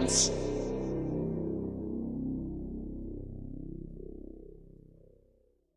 dance.